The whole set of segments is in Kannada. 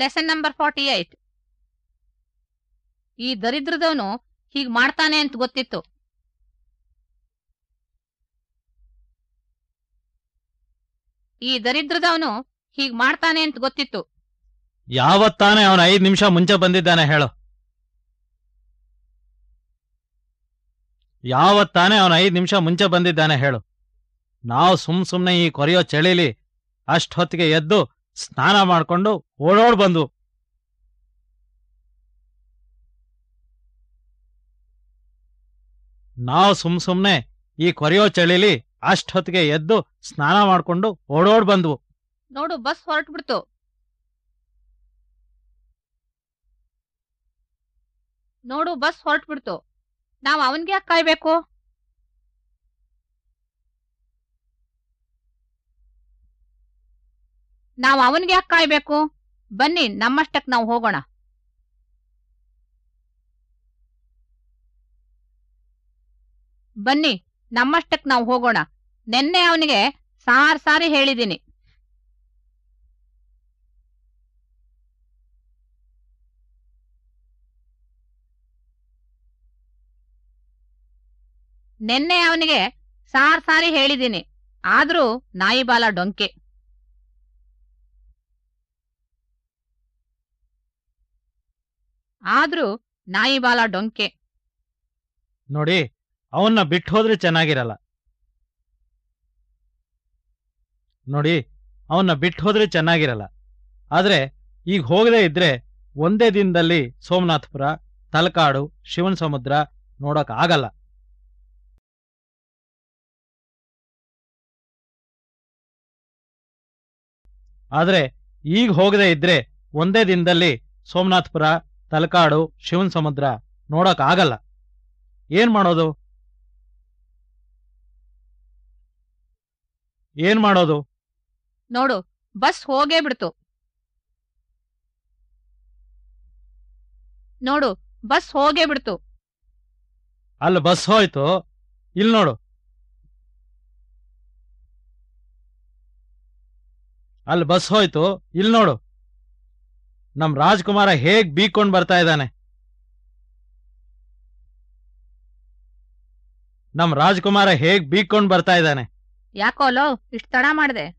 ಲೆಸನ್ ನಂಬರ್ ಫಾರ್ಟಿ ಏಟ್ ಈ ದರಿದ್ರದವನು ಹೀಗ್ ಮಾಡ್ತಾನೆ ಅಂತ ಗೊತ್ತಿತ್ತು. ಈ ದರಿದ್ರದವನು ಹೀಗ್ ಮಾಡ್ತಾನೆ ಅಂತ ಗೊತ್ತಿತ್ತು. ಯಾವತ್ತಾನೆ ಅವನು ಐದು ನಿಮಿಷ ಮುಂಚೆ ಬಂದಿದ್ದಾನೆ ಹೇಳು. ಯಾವತ್ತಾನೆ ಅವನು ಐದು ನಿಮಿಷ ಮುಂಚೆ ಬಂದಿದ್ದಾನೆ ಹೇಳು. ನಾವು ಸುಮ್ ಸುಮ್ನೆ ಈ ಕೊರೆಯೋ ಚಳಿಲಿ ಅಷ್ಟೊತ್ತಿಗೆ ಎದ್ದು ಸ್ನಾನ ಮಾಡ್ಕೊಂಡು ಓಡೋಡ್ ಬಂದು ನಾವು ಸುಮ್ ಸುಮ್ನೆ ಈ ಕೊರೆಯೋ ಚಳಿಲಿ ಅಷ್ಟೊತ್ತಿಗೆ ಎದ್ದು ಸ್ನಾನ ಮಾಡ್ಕೊಂಡು ಓಡೋಡ್ ಬಂದ್ವು. ನೋಡು, ಬಸ್ ಹೊರಟ್ಬಿಡ್ತು. ನೋಡು, ಬಸ್ ಹೊರಟ್ಬಿಡ್ತು. ನಾವ್ ಅವನ್ಗೆ ಯಾಕೆ ಕಾಯ್ಬೇಕು? ನಾವ್ ಅವನಿಗೆ ಯಾಕೆ ಕಾಯ್ಬೇಕು? ಬನ್ನಿ ನಮ್ಮಷ್ಟಕ್ಕೆ ನಾವು ಹೋಗೋಣ. ಬನ್ನಿ ನಮ್ಮಷ್ಟಕ್ಕೆ ನಾವು ಹೋಗೋಣ. ನೆನ್ನೆ ಅವನಿಗೆ ಸಾರ್ ಸಾರಿ ಹೇಳಿದ್ದೀನಿ. ನೆನ್ನೆ ಅವನಿಗೆ ಸಾರ್ ಸಾರಿ ಹೇಳಿದ್ದೀನಿ. ಆದ್ರೂ ನಾಯಿಬಾಲ ಡೊಂಕೆ. ಆದ್ರೂ ನಾಯಿ ಬಾಲ ಡೊಂಕೆ. ನೋಡಿ, ಅವನ್ನ ಬಿಟ್ಟು ಹೋದ್ರೆ ಚೆನ್ನಾಗಿರಲ್ಲ. ನೋಡಿ, ಅವನ್ನ ಬಿಟ್ಟು ಹೋದ್ರೆ ಚೆನ್ನಾಗಿರಲ್ಲ. ಆದ್ರೆ, ಈಗ ಹೋಗದೆ ಇದ್ರೆ ಒಂದೇ ದಿನದಲ್ಲಿ ಸೋಮನಾಥಪುರ, ತಲಕಾಡು ಶಿವನ ಸಮುದ್ರ ನೋಡಕ್ ಆಗಲ್ಲ. ಆದ್ರೆ, ಈಗ ಹೋಗದೆ ಇದ್ರೆ ಒಂದೇ ದಿನದಲ್ಲಿ ಸೋಮನಾಥಪುರ ತಲಕಾಡು ಶಿವನ್ ಸಮುದ್ರ ನೋಡಕ್ ಆಗಲ್ಲ. ಏನ್ ಮಾಡೋದು? ಏನ್ ಮಾಡೋದು? ನೋಡು ಬಸ್ ಹೋಗೇ ಬಿಡ್ತು. ನೋಡು ಬಸ್ ಹೋಗೇ ಬಿಡ್ತು. ಅಲ್ಲ ಬಸ್ ಹೋಯ್ತು. ಇಲ್ಲಿ ನೋಡು. ಅಲ್ಲಿ ಬಸ್ ಹೋಯ್ತು. ಇಲ್ಲಿ ನೋಡು. ನಮ್ ರಾಜ್ಕುಮಾರ ಹೇಗ್ ಬೀಕೊಂಡ್ ಬರ್ತಾ ಇದ್ದಾನೆ? ನಮ್ ರಾಜ್ಕುಮಾರ ಹೇಗ್ ಬೀಕೊಂಡ್ ಬರ್ತಾ ಇದ್ದಾನೆ? ಯಾಕೋ ಲೋ, ಇಷ್ಟ್ ತಡ ಮಾಡ್ದೆ.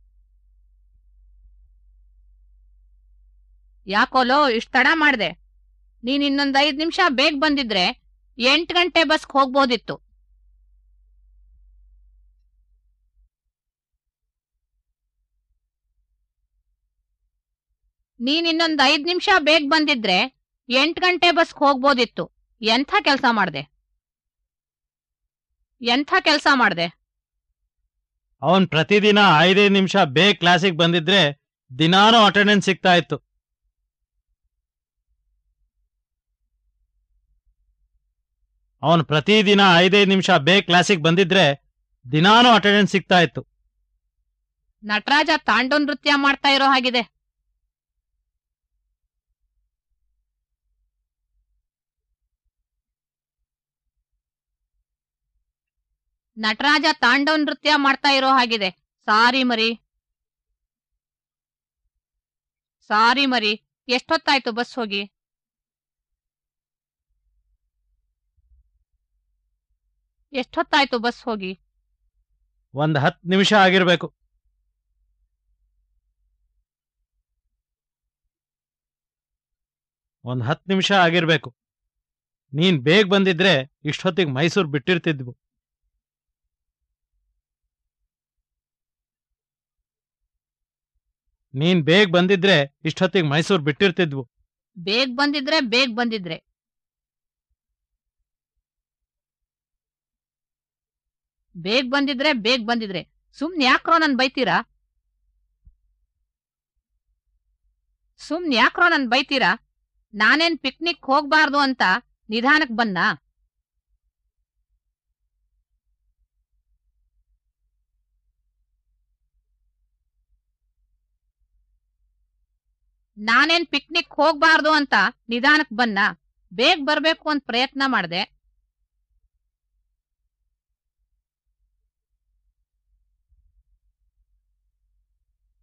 ಯಾಕೋ ಲೋ, ಇಷ್ಟ್ ತಡ ಮಾಡ್ದೆ. ನೀನ್ ಇನ್ನೊಂದ್ ಐದ್ ನಿಮಿಷ ಬೇಗ ಬಂದಿದ್ರೆ ಎಂಟ್ ಗಂಟೆ ಬಸ್ಗೆ ಹೋಗ್ಬೋದಿತ್ತು. ನೀನ್ ಇನ್ನೊಂದ್ ಐದ್ ನಿಮಿಷ ಬೇಗ ಬಂದಿದ್ರೆ ಎಂಟ್ ಗಂಟೆ ಬಸ್ ಹೋಗ್ಬೋದಿತ್ತು. ಎಂಥ ಕೆಲ್ಸ ಮಾಡ್ದೆ? ಎಂಥ ಕೆಲ್ಸ ಮಾಡ್ದೆ? ಅವನ್ ಪ್ರತಿದಿನ ಐದೈದು ನಿಮಿಷ ಬೇಗ ಕ್ಲಾಸಿಗ್ ಬಂದಿದ್ರೆ ದಿನಾನೂ ಅಟೆಂಡೆನ್ಸ್ ಸಿಗ್ತಾ ಇತ್ತು. ಅವನ್ ಪ್ರತಿದಿನ ಐದೈದು ನಿಮಿಷ ಬೇಗ ಕ್ಲಾಸಿಗೆ ಬಂದಿದ್ರೆ ದಿನಾನೂ ಅಟೆಂಡೆನ್ಸ್ ಸಿಗ್ತಾ ಇತ್ತು. ನಟರಾಜ ತಾಂಡೋ ನೃತ್ಯ ಮಾಡ್ತಾ ಇರೋ ಹಾಗಿದೆ. ನಟರಾಜ ತಾಂಡವ್ ನೃತ್ಯ ಮಾಡ್ತಾ ಇರೋ ಹಾಗಿದೆ. ಸಾರಿ ಮರಿ. ಸಾರಿ ಮರಿ. ಎಷ್ಟೊತ್ತಾಯ್ತು ಬಸ್ ಹೋಗಿ? ಎಷ್ಟೊತ್ತಾಯ್ತು ಬಸ್ ಹೋಗಿ? ಒಂದ್ ಹತ್ತು ನಿಮಿಷ ಆಗಿರ್ಬೇಕು. ಒಂದ್ ಹತ್ತು ನಿಮಿಷ ಆಗಿರ್ಬೇಕು. ನೀನ್ ಬೇಗ ಬಂದಿದ್ರೆ ಇಷ್ಟೊತ್ತಿಗೆ ಮೈಸೂರು ಬಿಟ್ಟಿರ್ತಿದ್ವು. ನೀನ್ ಬೇಗ ಬಂದಿದ್ರೆ ಇಷ್ಟೊತ್ತಿಗೆ ಮೈಸೂರು ಬಿಟ್ಟಿರ್ತಿದ್ವು. ಬೇಗ ಬಂದಿದ್ರೆ ಬೇಗ ಬಂದಿದ್ರೆ. ಬೇಗ ಬಂದಿದ್ರೆ ಬೇಗ ಬಂದಿದ್ರೆ. ಸುಮ್ನೆ ಯಾಕ್ರೋ ನನ್ ಬೈತೀರಾ? ಸುಮ್ನೆ ಯಾಕ್ರೋ ನನ್ ಬೈತೀರಾ? ನಾನೇನ್ ಪಿಕ್ನಿಕ್ ಹೋಗ್ಬಾರ್ದು ಅಂತ ನಿಧಾನಕ್ ಬನ್ನ? ನಾನೇನ್ ಪಿಕ್ನಿಕ್ ಹೋಗ್ಬಾರ್ದು ಅಂತ ನಿಧಾನಕ್ ಬನ್ನ, ಬೇಗ ಬರ್ಬೇಕು ಅಂತ ಪ್ರಯತ್ನ ಮಾಡ್ದೆ.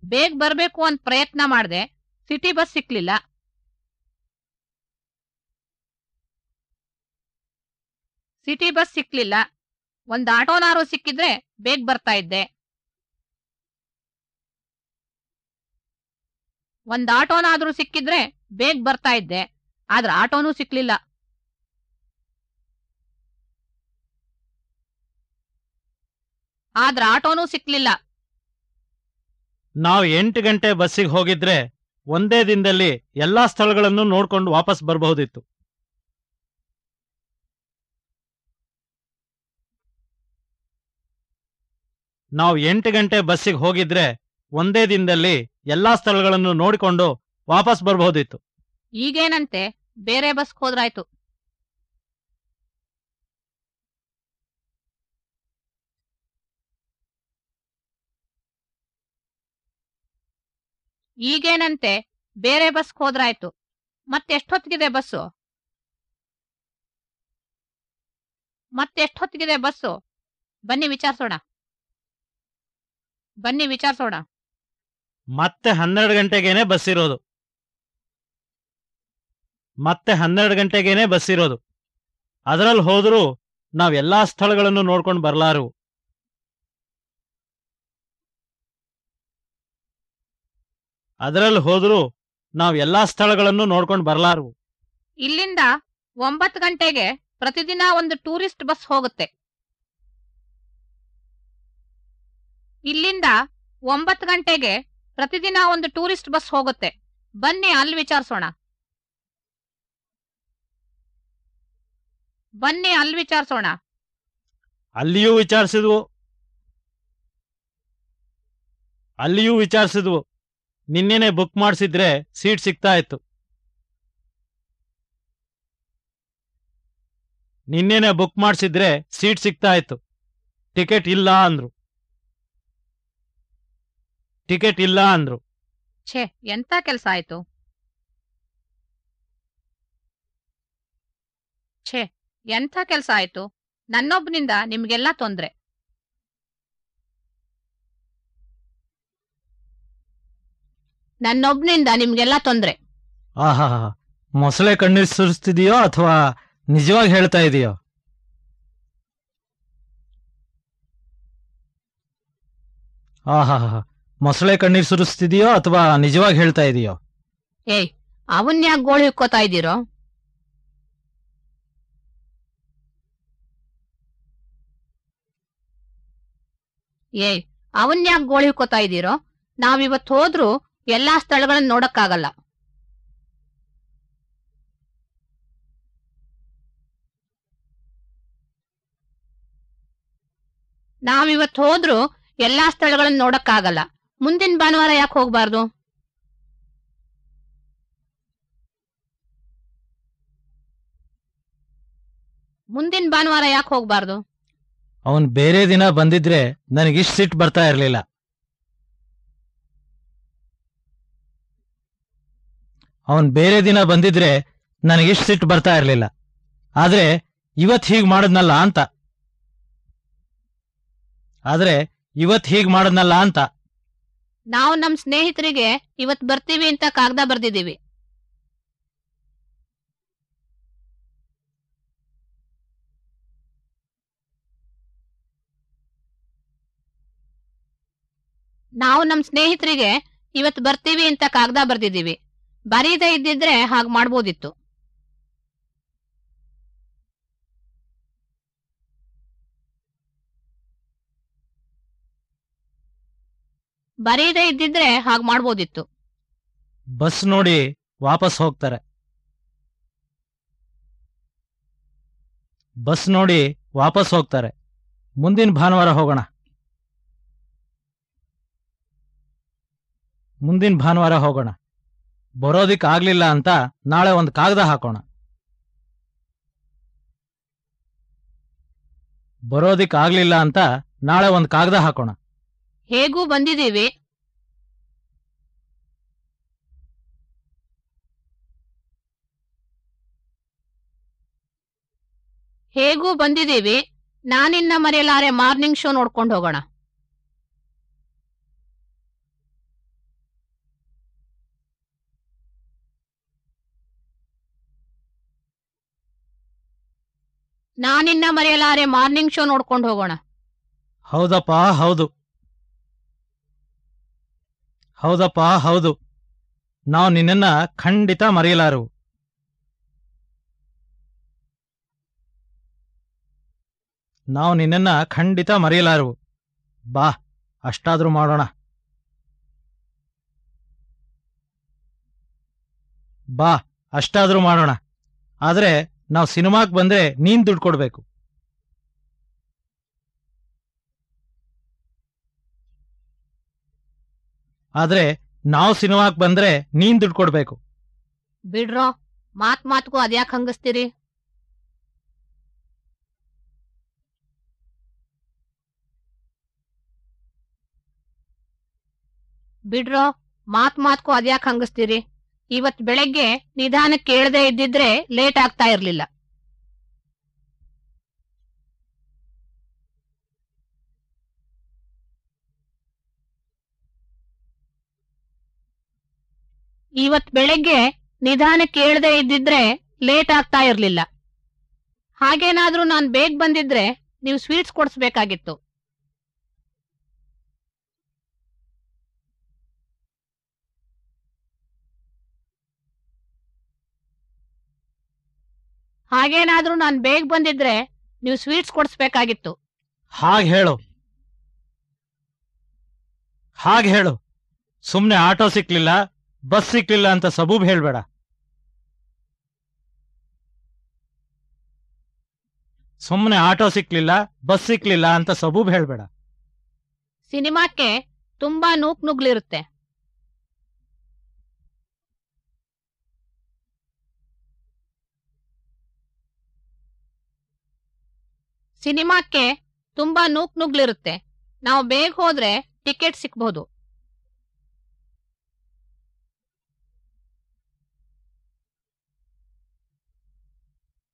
ಬೇಗ ಬರ್ಬೇಕು ಅಂತ ಪ್ರಯತ್ನ ಮಾಡ್ದೆ ಸಿಟಿ ಬಸ್ ಸಿಕ್ಲಿಲ್ಲ. ಸಿಟಿ ಬಸ್ ಸಿಕ್ಲಿಲ್ಲ. ಒಂದ್ ಆಟೋನಾರು ಸಿಕ್ಕಿದ್ರೆ ಬೇಗ ಬರ್ತಾ ಇದ್ದೆ. ಒಂದ್ ಆಟೋನಾದ್ರೂ ಸಿಕ್ಕಿದ್ರೆ ಬೇಗ ಬರ್ತಾ ಇದ್ದೆ, ಆದ್ರೆ ಆಟೋನೂ ಸಿಕ್ಲಿಲ್ಲ. ಆದ್ರೆ ಆಟೋನೂ ಸಿಕ್ಲಿಲ್ಲ. ನಾವು ಎಂಟು ಗಂಟೆ ಬಸ್ಸಿಗೆ ಹೋಗಿದ್ರೆ ಒಂದೇ ದಿನದಲ್ಲಿ ಎಲ್ಲಾ ಸ್ಥಳಗಳನ್ನು ನೋಡ್ಕೊಂಡು ವಾಪಸ್ ಬರಬಹುದಿತ್ತು. ನಾವು ಎಂಟು ಗಂಟೆ ಬಸ್ಸಿಗೆ ಹೋಗಿದ್ರೆ ಒಂದೇ ದಿನದಲ್ಲಿ ಎಲ್ಲಾ ಸ್ಥಳಗಳನ್ನು ನೋಡಿಕೊಂಡು ವಾಪಸ್ ಬರಬಹುದಿತ್ತು. ಈಗೇನಂತೆ? ಬೇರೆ ಬಸ್ ಹೋದ್ರಾಯ್ತು. ಈಗೇನಂತೆ? ಬೇರೆ ಬಸ್ ಹೋದ್ರಾಯ್ತು. ಮತ್ತೆಷ್ಟೊತ್ತಿಗಿದೆ ಬಸ್ಸು ಮತ್ತೆಷ್ಟೊತ್ತಿಗಿದೆ ಬಸ್ಸು ಬನ್ನಿ ವಿಚಾರಿಸೋಣ. ಬನ್ನಿ ವಿಚಾರಿಸೋಣ. ಮತ್ತೆ ಹನ್ನೆರಡು ಗಂಟೆಗೇನೆ ಬಸ್ ಇರೋದು. ಮತ್ತೆ ಹನ್ನೆರಡು ಗಂಟೆಗೇನೆ ಬಸ್ ಇರೋದು. ಅದರಲ್ಲಿ ಹೋದರೂ ನಾವ್ ಎಲ್ಲಾ ಸ್ಥಳಗಳನ್ನು ನೋಡ್ಕೊಂಡು ಬರ್ಲಾರು. ಅದರಲ್ಲಿ ಹೋದರೂ ನಾವ್ ಎಲ್ಲಾ ಸ್ಥಳಗಳನ್ನು ನೋಡ್ಕೊಂಡು ಬರ್ಲಾರು. ಇಲ್ಲಿಂದ ಒಂಬತ್ತು ಗಂಟೆಗೆ ಪ್ರತಿದಿನ ಒಂದು ಟೂರಿಸ್ಟ್ ಬಸ್ ಹೋಗುತ್ತೆ. ಇಲ್ಲಿಂದ ಒಂಬತ್ತು ಗಂಟೆಗೆ ಪ್ರತಿದಿನ ಒಂದು ಟೂರಿಸ್ಟ್ ಬಸ್ ಹೋಗುತ್ತೆ. ಬನ್ನಿ, ಅಲ್ಲಿ ವಿಚಾರಿಸೋಣ. ಬನ್ನಿ, ಅಲ್ಲಿ ವಿಚಾರಿಸೋಣ. ಅಲ್ಲಿಯೂ ವಿಚಾರಿಸಿದ್ವು. ಅಲ್ಲಿಯೂ ವಿಚಾರಿಸಿದ್ವು. ನಿನ್ನೆನೆ ಬುಕ್ ಮಾಡಿಸಿದ್ರೆ ಸೀಟ್ ಸಿಗ್ತಾ ಇತ್ತು. ನಿನ್ನೆನೆ ಬುಕ್ ಮಾಡಿಸಿದ್ರೆ ಸೀಟ್ ಸಿಗ್ತಾ ಇತ್ತು. ಟಿಕೆಟ್ ಇಲ್ಲ ಅಂದ್ರು. ಟಿಕೆಟ್ ಇಲ್ಲ ಅಂದ್ರು. ಛೇ ಎಂತ ಕೆಲಸ ಆಯ್ತು? ಛೇ ಎಂಥ ಕೆಲಸ ಆಯ್ತು? ನನ್ನೊಬ್ಬನಿಂದ ನಿಮ್ಗೆಲ್ಲ ತೊಂದ್ರೆ. ನನ್ನೊಬ್ನಿಂದ ನಿಮ್ಗೆಲ್ಲ ತೊಂದ್ರೆ. ಆಹಾ ಮೊಸಳೆ ಕಣ್ಣೀರ್ ಸುರಿಸ್ತಿದೆಯೋ ಅಥವಾ ನಿಜವಾಗಿ ಹೇಳ್ತಾ ಇದೆಯೋ? ಆಹಾ. ಮೊಸಳೆ ಕಣ್ಣೀರ್ ಸುರಿಸ್ತಿದೆಯೋ ಅಥವಾ ನಿಜವಾಗಿ ಹೇಳ್ತಾ ಇದೀಯೋ? ಏಯ್ ಅವನ್ ಯಾಕೆ ಗೋಳು ಇಕ್ಕೋತಾ ಇದ್ದೀರೋ? ಏಯ್ ಅವನ್ ಯಾಕೆ ಗೋಳು ಇಕ್ಕೋತಾ ಇದ್ದೀರೋ? ನಾವಿವತ್ ಹೋದ್ರೂ ಎಲ್ಲಾ ಸ್ಥಳಗಳನ್ನ ನೋಡಕ್ಕಾಗಲ್ಲ. ನಾವಿವತ್ ಹೋದ್ರೂ ಎಲ್ಲಾ ಸ್ಥಳಗಳನ್ನ ನೋಡಕ್ಕಾಗಲ್ಲ. ಮುಂದಿನ ಭಾನುವಾರ ಯಾಕೆ ಹೋಗ್ಬಾರ್ದು? ಮುಂದಿನ ಭಾನುವಾರ ಯಾಕೆ ಹೋಗ್ಬಾರ್ದು? ಅವನ್ ಬೇರೆ ದಿನ ಬಂದಿದ್ರೆ ನನಗಿಷ್ಟು ಸಿಟ್ ಬರ್ತಾ ಇರಲಿಲ್ಲ. ಅವನ್ ಬೇರೆ ದಿನ ಬಂದಿದ್ರೆ ನನಗಿಷ್ಟ್ ಸಿಟ್ ಬರ್ತಾ ಇರಲಿಲ್ಲ. ಆದ್ರೆ ಇವತ್ ಹೀಗ್ ಮಾಡದ್ನಲ್ಲ ಅಂತ. ಆದ್ರೆ ಇವತ್ ಹೀಗ್ ಮಾಡದ್ನಲ್ಲ ಅಂತ. ನಾವು ನಮ್ಮ ಸ್ನೇಹಿತರಿಗೆ ಇವತ್ ಬರ್ತೀವಿ ಅಂತ ಕಾಗದ ಬರ್ದಿದೀವಿ ನಾವು ನಮ್ಮ ಸ್ನೇಹಿತರಿಗೆ ಇವತ್ ಬರ್ತೀವಿ ಅಂತ ಕಾಗದ ಬರ್ದಿದೀವಿ ಬರೀದೇ ಇದ್ದಿದ್ರೆ ಹಾಗೆ ಮಾಡ್ಬೋದಿತ್ತು. ಬರೀದೇ ಇದ್ದಿದ್ರೆ ಹಾಗ್ ಮಾಡ್ಬೋದಿತ್ತು. ಬಸ್ ನೋಡಿ ವಾಪಸ್ ಹೋಗ್ತಾರೆ. ಬಸ್ ನೋಡಿ ವಾಪಸ್ ಹೋಗ್ತಾರೆ. ಮುಂದಿನ ಭಾನುವಾರ ಹೋಗೋಣ. ಮುಂದಿನ ಭಾನುವಾರ ಹೋಗೋಣ. ಬರೋದಿಕ್ ಆಗ್ಲಿಲ್ಲ ಅಂತ ನಾಳೆ ಒಂದು ಕಾಗದ ಹಾಕೋಣ. ಬರೋದಿಕ್ ಆಗ್ಲಿಲ್ಲ ಅಂತ ನಾಳೆ ಒಂದು ಕಾಗದ ಹಾಕೋಣ. ಹೇಗೂ ಬಂದಿದ್ದೀವಿ? ಹೇಗೂ ಬಂದಿದ್ದೀವಿ? ನಾನಿನ್ನ ಮರೆಯಲಾರೆ ಮಾರ್ನಿಂಗ್ ಶೋ ನೋಡ್ಕೊಂಡು ಹೋಗೋಣ. ನಾನಿನ್ನ ಮರೆಯಲಾರೆ ಮಾರ್ನಿಂಗ್ ಶೋ ನೋಡ್ಕೊಂಡು ಹೋಗೋಣ. ಹೌದಪ್ಪ, ಹೌದು. ಹೌದಪ್ಪ, ಹೌದು. ನಾವು ನಿನ್ನನ್ನ ಖಂಡಿತ ಮರೆಯಲಾರು. ನಾವು ನಿನ್ನನ್ನ ಖಂಡಿತ ಮರೆಯಲಾರು. ಬಾ, ಅಷ್ಟಾದ್ರೂ ಮಾಡೋಣ. ಬಾ, ಅಷ್ಟಾದ್ರೂ ಮಾಡೋಣ. ಆದ್ರೆ, ನಾವು ಸಿನಿಮಾಕ್ ಬಂದ್ರೆ ನೀನ್ ದುಡ್ಡು ಕೊಡ್ಬೇಕು. ಆದ್ರೆ ನಾವು ಸಿನಿಮಾಕ್ ಬಂದ್ರೆ ನೀನ್ ದುಡ್ಡು ಕೊಡ್ಬೇಕು. ಬಿಡ್ರೋ, ಮಾತ್ ಮಾತ್ಗೂ ಅದ್ಯಾಕ್ ಹಂಗಸ್ತೀರಿ? ಬಿಡ್ರೋ, ಮಾತ್ ಮಾತ್ಗೂ ಅದ್ಯಾಕ್ ಹಂಗಸ್ತೀರಿ? ಇವತ್ ಬೆಳಗ್ಗೆ ನಿಧಾನಕ್ಕೆ ಕೇಳದೆ ಇದ್ದಿದ್ರೆ ಲೇಟ್ ಆಗ್ತಾ ಇರ್ಲಿಲ್ಲ. ಇವತ್ ಬೆಳಗ್ಗೆ ನಿಧಾನ ಕೇಳದೆ ಇದ್ದಿದ್ರೆ ಲೇಟ್ ಆಗ್ತಾ ಇರ್ಲಿಲ್ಲ. ಹಾಗೇನಾದ್ರೂ ನಾನ್ ಬೇಗ ಬಂದಿದ್ರೆ ನೀವು ಸ್ವೀಟ್ಸ್ ಕೊಡಿಸ್ಬೇಕಾಗಿತ್ತು. ಹಾಗೇನಾದ್ರೂ ನಾನ್ ಬೇಗ ಬಂದಿದ್ರೆ ನೀವು ಸ್ವೀಟ್ಸ್ ಕೊಡಿಸ್ಬೇಕಾಗಿತ್ತು. ಹಾಗೆ ಹೇಳು. ಹಾಗೆ ಹೇಳು. ಸುಮ್ನೆ ಆಟೋ ಸಿಕ್ಲಿಲ್ಲ. ಬಸ್ ಸಿಕ್ಲಿಲ್ಲ ಅಂತ ಸಬೂಬ್ ಹೇಳ್ಬೇಡ. ಸುಮ್ಮನೆ ಆಟೋ ಸಿಕ್ಲಿಲ್ಲ, ಬಸ್ ಸಿಕ್ಲಿಲ್ಲ ಅಂತ ಸಬೂಬ್ ಹೇಳ್ಬೇಡ. ಸಿನಿಮಾಕ್ಕೆ ತುಂಬಾ ನೂಕ್ ನುಗ್ಲಿರುತ್ತೆ. ಸಿನಿಮಾಕ್ಕೆ ತುಂಬಾ ನೂಕ್ ನುಗ್ಲಿರುತ್ತೆ. ನಾವು ಬೇಗ ಹೋದ್ರೆ ಟಿಕೆಟ್ ಸಿಕ್ಬಹುದು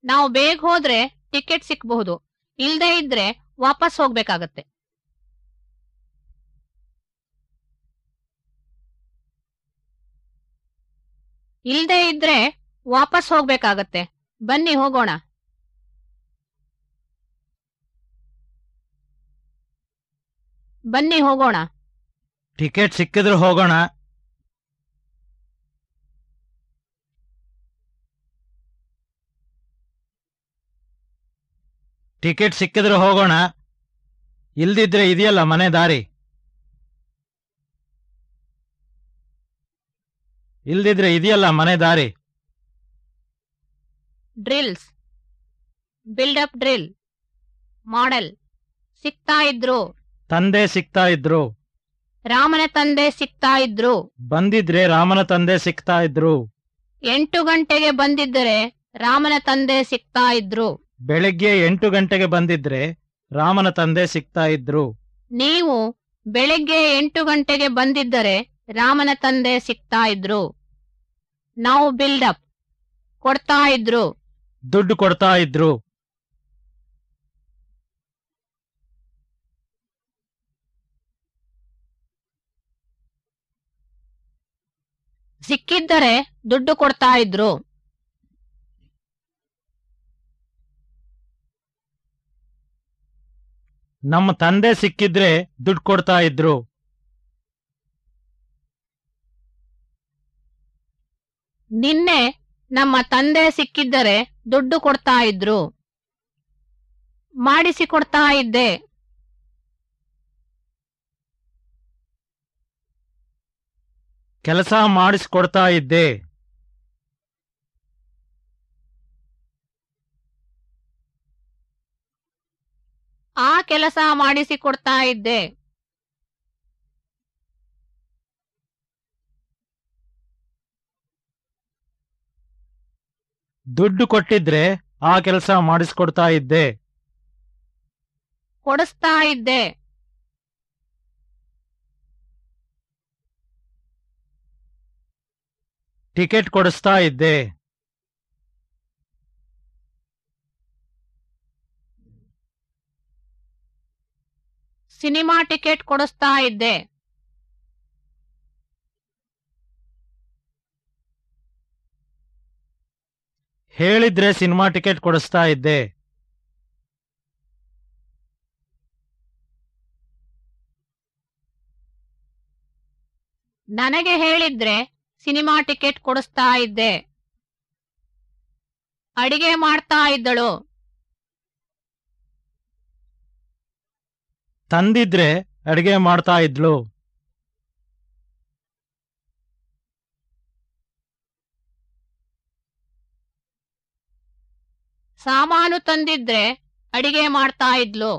ನಾವು ಬೇಗ ಹೋದ್ರೆ ಟಿಕೆಟ್ ಸಿಕ್ಬಹುದು. ಇಲ್ದೇ ಇದ್ರೆ ವಾಪಸ್ ಹೋಗ್ಬೇಕಾಗತ್ತೆ. ಇಲ್ದೇ ಇದ್ರೆ ವಾಪಸ್ ಹೋಗ್ಬೇಕಾಗತ್ತೆ. ಬನ್ನಿ, ಹೋಗೋಣ. ಬನ್ನಿ, ಹೋಗೋಣ. ಟಿಕೆಟ್ ಸಿಕ್ಕಿದ್ರೆ ಹೋಗೋಣ. ಟಿಕೆಟ್ ಸಿಕ್ಕಿದ್ರೆ ಹೋಗೋಣ. ಇಲ್ದಿದ್ರೆ ಇದೆಯಲ್ಲ ಮನೆ ದಾರಿ. ಇಲ್ದಿದ್ರೆ ಇದೆಯಲ್ಲ ಮನೆ ದಾರಿ. Drills. Build up drill. Model. ಸಿಗ್ತಾ ಇದ್ರು. ತಂದೆ ಸಿಗ್ತಾ ಇದ್ರು. ರಾಮನ ತಂದೆ ಸಿಗ್ತಾ ಇದ್ರು. ಬಂದಿದ್ರೆ ರಾಮನ ತಂದೆ ಸಿಗ್ತಾ ಇದ್ರು. ಎಂಟು ಗಂಟೆಗೆ ಬಂದಿದ್ದರೆ ರಾಮನ ತಂದೆ ಸಿಗ್ತಾ ಇದ್ರು. ಬೆಳಗ್ಗೆ ಎಂಟು ಗಂಟೆಗೆ ಬಂದಿದ್ರೆ ರಾಮನ ತಂದೆ ಸಿಗ್ತಾ ಇದ್ರು. ನೀವು ಬೆಳಿಗ್ಗೆ ಎಂಟು ಗಂಟೆಗೆ ಬಂದಿದ್ದರೆ ರಾಮನ ತಂದೆ ಸಿಗ್ತಾ ಇದ್ರು. ನಾವು ಬಿಲ್ಡಪ್ ಕೊಡ್ತಾ ಇದ್ರು. ದುಡ್ಡು ಕೊಡ್ತಾ ಇದ್ರು. ಸಿಕ್ಕಿದ್ದರೆ ದುಡ್ಡು ಕೊಡ್ತಾ ಇದ್ರು. ನಮ್ಮ ತಂದೆ ಸಿಕ್ಕಿದ್ರೆ ದುಡ್ಡು ಕೊಡ್ತಾ ಇದ್ರು. ನಿನ್ನೆ ನಮ್ಮ ತಂದೆ ಸಿಕ್ಕಿದ್ದರೆ ದುಡ್ಡು ಕೊಡ್ತಾ ಇದ್ರು. ಮಾಡಿಸಿ ಕೊಡ್ತಾ ಇದ್ದೆ. ಕೆಲಸ ಮಾಡಿಸಿಕೊಡ್ತಾ ಇದ್ದೆ. ಆ ಕೆಲಸ ಮಾಡಿಸಿಕೊಡ್ತಾ ಇದ್ದೆ. ದುಡ್ಡು ಕೊಟ್ಟಿದ್ರೆ ಆ ಕೆಲಸ ಮಾಡಿಸ್ಕೊಡ್ತಾ ಇದ್ದೆ. ಕೊಡಿಸ್ತಾ ಇದ್ದೆ. ಟಿಕೆಟ್ ಕೊಡಿಸ್ತಾ ಇದ್ದೆ. ಸಿನಿಮಾ ಟಿಕೆಟ್ ಕೊಡಿಸ್ತಾ ಇದ್ದೆ. ಹೇಳಿದ್ರೆ ಸಿನಿಮಾ ಟಿಕೆಟ್ ಕೊಡಿಸ್ತಾ ಇದ್ದೆ. ನನಗೆ ಹೇಳಿದ್ರೆ ಸಿನಿಮಾ ಟಿಕೆಟ್ ಕೊಡಿಸ್ತಾ ಇದ್ದೆ. ಅಡಿಗೆ ಮಾಡ್ತಾ ಇದ್ದಳು. ತಂದಿದ್ರೆ ಅಡಿಗೆ ಮಾಡ್ತಾ ಇದ್ಲು. ಸಾಮಾನು ತಂದಿದ್ರೆ ಅಡಿಗೆ ಮಾಡ್ತಾ ಇದ್ಲು.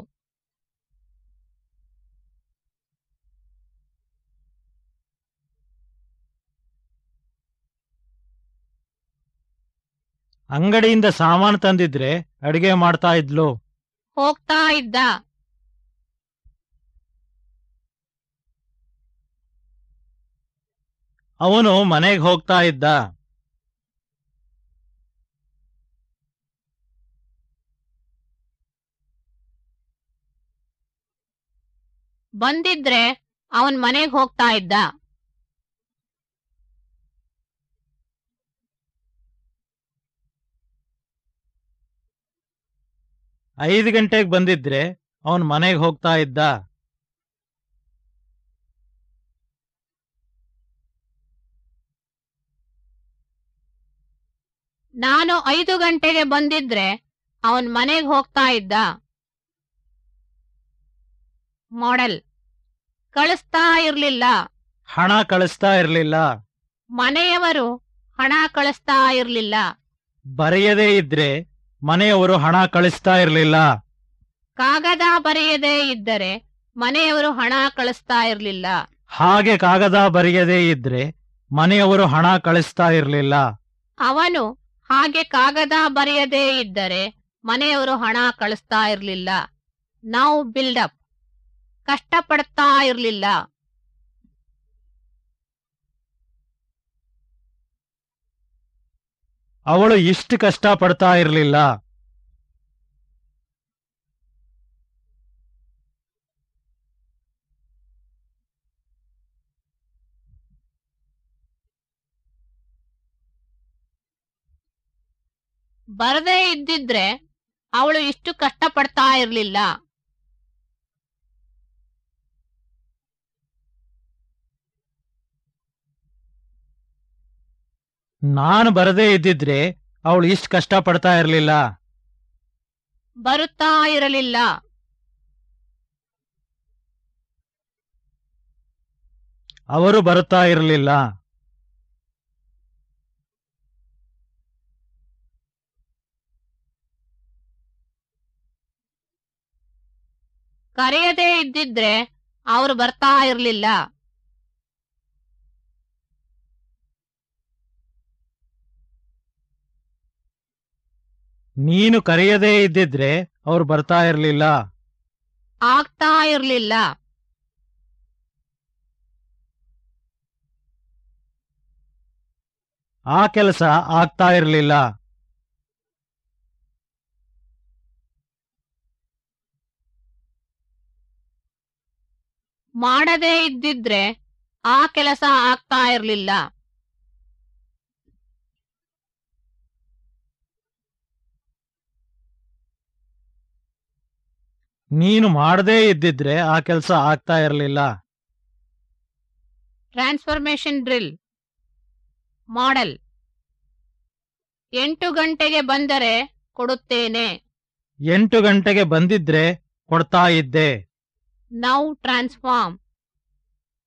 ಅಂಗಡಿಯಿಂದ ಸಾಮಾನು ತಂದಿದ್ರೆ ಅಡಿಗೆ ಮಾಡ್ತಾ ಇದ್ಲು. ಹೋಗ್ತಾ ಇದ್ದ. ಅವನು ಮನೆಗೆ ಹೋಗ್ತಾ ಇದ್ದ. ಬಂದಿದ್ರೆ ಅವನ್ ಮನೆಗ್ ಹೋಗ್ತಾ ಇದ್ದ. ಐದು ಗಂಟೆಗೆ ಬಂದಿದ್ರೆ ಅವನ್ ಮನೆಗೆ ಹೋಗ್ತಾ ಇದ್ದ. ನಾನು ಐದು ಗಂಟೆಗೆ ಬಂದಿದ್ರೆ ಅವನ್ ಮನೆಗ್ ಹೋಗ್ತಾ ಇದ್ದ. ಮಾಡೆಲ್ ಕಳಿಸ್ತಾ ಇರ್ಲಿಲ್ಲ. ಹಣ ಕಳಿಸ್ತಾ ಇರ್ಲಿಲ್ಲ. ಮನೆಯವರು ಹಣ ಕಳಿಸ್ತಾ ಇರ್ಲಿಲ್ಲ. ಬರೆಯದೇ ಇದ್ರೆ ಮನೆಯವರು ಹಣ ಕಳಿಸ್ತಾ ಇರ್ಲಿಲ್ಲ. ಕಾಗದ ಬರೆಯದೇ ಇದ್ದರೆ ಮನೆಯವರು ಹಣ ಕಳಿಸ್ತಾ ಇರ್ಲಿಲ್ಲ. ಹಾಗೆ ಕಾಗದ ಬರೆಯದೇ ಇದ್ರೆ ಮನೆಯವರು ಹಣ ಕಳಿಸ್ತಾ ಇರ್ಲಿಲ್ಲ. ಅವನು ಹಾಗೆ ಕಾಗದ ಬರೆಯದೇ ಇದ್ದರೆ ಮನೆಯವರು ಹಣ ಕಳಿಸ್ತಾ ಇರಲಿಲ್ಲ. ನಾವು ಬಿಲ್ಡಪ್ ಕಷ್ಟಪಡ್ತಾ ಇರಲಿಲ್ಲ. ಅವಳು ಇಷ್ಟು ಕಷ್ಟಪಡ್ತಾ ಇರಲಿಲ್ಲ. ಬರದೇ ಇದ್ದಿದ್ರೆ ಅವಳು ಇಷ್ಟು ಕಷ್ಟ ಪಡ್ತಾ ಇರ್ಲಿಲ್ಲ. ನಾನು ಬರದೇ ಇದ್ದಿದ್ರೆ ಅವಳು ಇಷ್ಟು ಕಷ್ಟ ಪಡ್ತಾ ಇರಲಿಲ್ಲ. ಬರುತ್ತಾ ಇರಲಿಲ್ಲ. ಅವರು ಬರುತ್ತಾ ಇರಲಿಲ್ಲ. ಕರೆಯದೇ ಇದ್ದಿದ್ರೆ ಅವರು ಬರ್ತಾ ಇರಲಿಲ್ಲ. ನೀನು ಕರೆಯದೇ ಇದ್ದಿದ್ರೆ ಅವ್ರು ಬರ್ತಾ ಇರಲಿಲ್ಲ. ಆಗ್ತಾ ಇರಲಿಲ್ಲ. ಆ ಕೆಲಸ ಆಗ್ತಾ ಇರ್ಲಿಲ್ಲ. ಮಾಡದೇ ಇದ್ದಿದ್ರೆ ಆ ಕೆಲಸ ಆಗ್ತಾ ಇರಲಿಲ್ಲ. ನೀನು ಮಾಡದೇ ಇದ್ದಿದ್ರೆ ಆ ಕೆಲಸ ಆಗ್ತಾ ಇರಲಿಲ್ಲ. Transformation drill model. ಎಂಟು ಗಂಟೆಗೆ ಬಂದರೆ ಕೊಡುತ್ತೇನೆ. ಎಂಟು ಗಂಟೆಗೆ ಬಂದಿದ್ರೆ ಕೊಡ್ತಾ ಇದ್ದೆ. ನೌ ಟ್ರಾನ್ಸ್ಫಾರ್ಮ್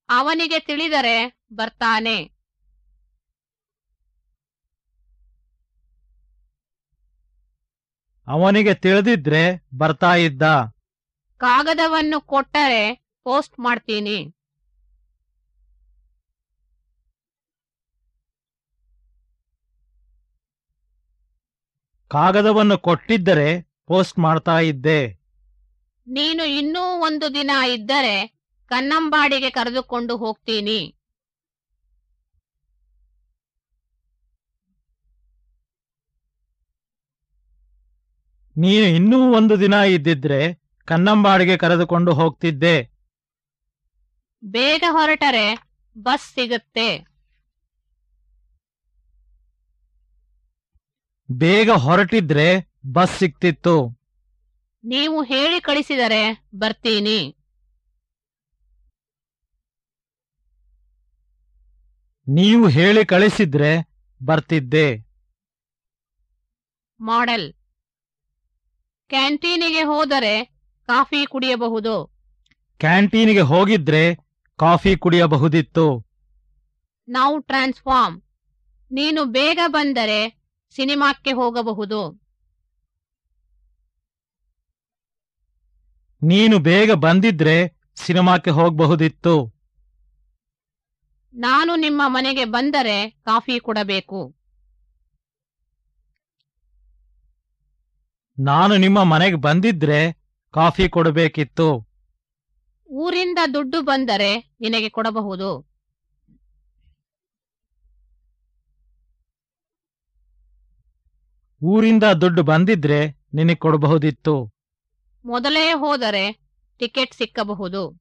ಅವನಿಗೆ ತಿಳಿದರೆ ಬರ್ತಾನೆ. ಅವನಿಗೆ ತಿಳಿದಿದ್ರೆ ಬರ್ತಾ ಇದ್ದ. ಕಾಗದವನ್ನು ಕೊಟ್ಟರೆ ಪೋಸ್ಟ್ ಮಾಡ್ತೀನಿ. ಕಾಗದವನ್ನು ಕೊಟ್ಟಿದ್ದರೆ ಪೋಸ್ಟ್ ಮಾಡ್ತಾ ಇದ್ದೆ. ನೀನು ಇನ್ನೂ ಒಂದು ದಿನ ಇದ್ದರೆ ಕನ್ನಂಬಾಡಿಗೆ ಕರೆದುಕೊಂಡು ಹೋಗ್ತೀನಿ. ನೀನು ಇನ್ನೂ ಒಂದು ದಿನ ಇದ್ದಿದ್ರೆ ಕನ್ನಂಬಾಡಿಗೆ ಕರೆದುಕೊಂಡು ಹೋಗ್ತಿದ್ದೆ. ಬೇಗ ಹೊರಟರೆ ಬಸ್ ಸಿಗುತ್ತೆ. ಬೇಗ ಹೊರಟಿದ್ರೆ ಬಸ್ ಸಿಕ್ತಿತ್ತು. ನೀವು ಹೇಳಿ ಕಳಿಸಿದರೆ ಬರ್ತೀನಿ. ನೀವು ಹೇಳಿ ಕಳಿಸಿದ್ರೆ ಬರ್ತಿದ್ದೆ. ಮಾಡೆಲ್. ಕ್ಯಾಂಟೀನಿಗೆ ಹೋದರೆ ಕಾಫಿ ಕುಡಿಯಬಹುದು. ಕ್ಯಾಂಟೀನಿಗೆ ಹೋಗಿದ್ರೆ ಕಾಫಿ ಕುಡಿಯಬಹುದಿತ್ತು. ನಾವು ಟ್ರಾನ್ಸ್ಫಾರ್ಮ್. ನೀನು ಬೇಗ ಬಂದರೆ ಸಿನಿಮಾಕ್ಕೆ ಹೋಗಬಹುದು. ನೀನು ಬೇಗ ಬಂದಿದ್ರೆ ಸಿನಿಮಾಕ್ಕೆ ಹೋಗಬಹುದಿತ್ತು. ನಾನು ನಿಮ್ಮ ಮನೆಗೆ ಬಂದರೆ ಕಾಫಿ ಕೊಡಬೇಕು. ನಾನು ನಿಮ್ಮ ಮನೆಗೆ ಬಂದಿದ್ರೆ ಕಾಫಿ ಕೊಡಬೇಕಿತ್ತು. ಊರಿಂದ ದುಡ್ಡು ಬಂದರೆ ನಿನಗೆ ಕೊಡಬಹುದು. ಊರಿಂದ ದುಡ್ಡು ಬಂದಿದ್ರೆ ನಿನಗೆ ಕೊಡಬಹುದಿತ್ತು. ಮೊದಲೇ ಹೋದರೆ ಟಿಕೆಟ್ ಸಿಕ್ಕಬಹುದು.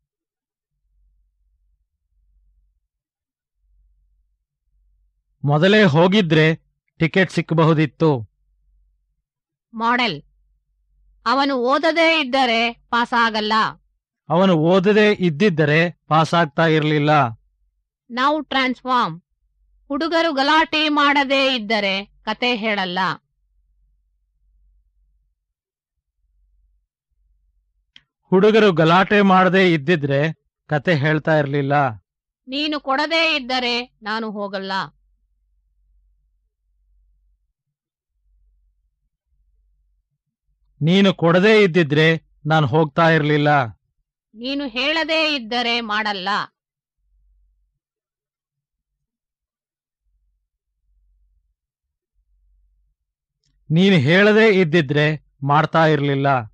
ಮೊದಲೇ ಹೋಗಿದ್ರೆ ಟಿಕೆಟ್ ಸಿಕ್ಕಬಹುದಿತ್ತು. ಮಾಡೆಲ್. ಅವನು ಓದದೇ ಇದ್ದರೆ ಪಾಸ್ ಆಗಲ್ಲ ಅವನು ಓದದೇ ಇದ್ದಿದ್ದರೆ ಪಾಸ್ ಆಗ್ತಾ ಇರಲಿಲ್ಲ. ನಾವು ಟ್ರಾನ್ಸ್ಫಾರ್ಮ್. ಹುಡುಗರು ಗಲಾಟೆ ಮಾಡದೇ ಇದ್ದರೆ ಕತೆ ಹೇಳಲ್ಲ. ಹುಡುಗರು ಗಲಾಟೆ ಮಾಡದೇ ಇದ್ದಿದ್ರೆ ಕತೆ ಹೇಳ್ತಾ ಇರ್ಲಿಲ್ಲ. ನೀನು ಕೊಡದೇ ಇದ್ದರೆ ನಾನು ಹೋಗಲ್ಲ. ನೀನು ಕೊಡದೇ ಇದ್ದಿದ್ರೆ ನಾನು ಹೋಗ್ತಾ ಇರ್ಲಿಲ್ಲ. ನೀನು ಹೇಳದೇ ಇದ್ದರೆ ಮಾಡಲ್ಲ. ನೀನು ಹೇಳದೇ ಇದ್ದಿದ್ರೆ ಮಾಡ್ತಾ ಇರಲಿಲ್ಲ.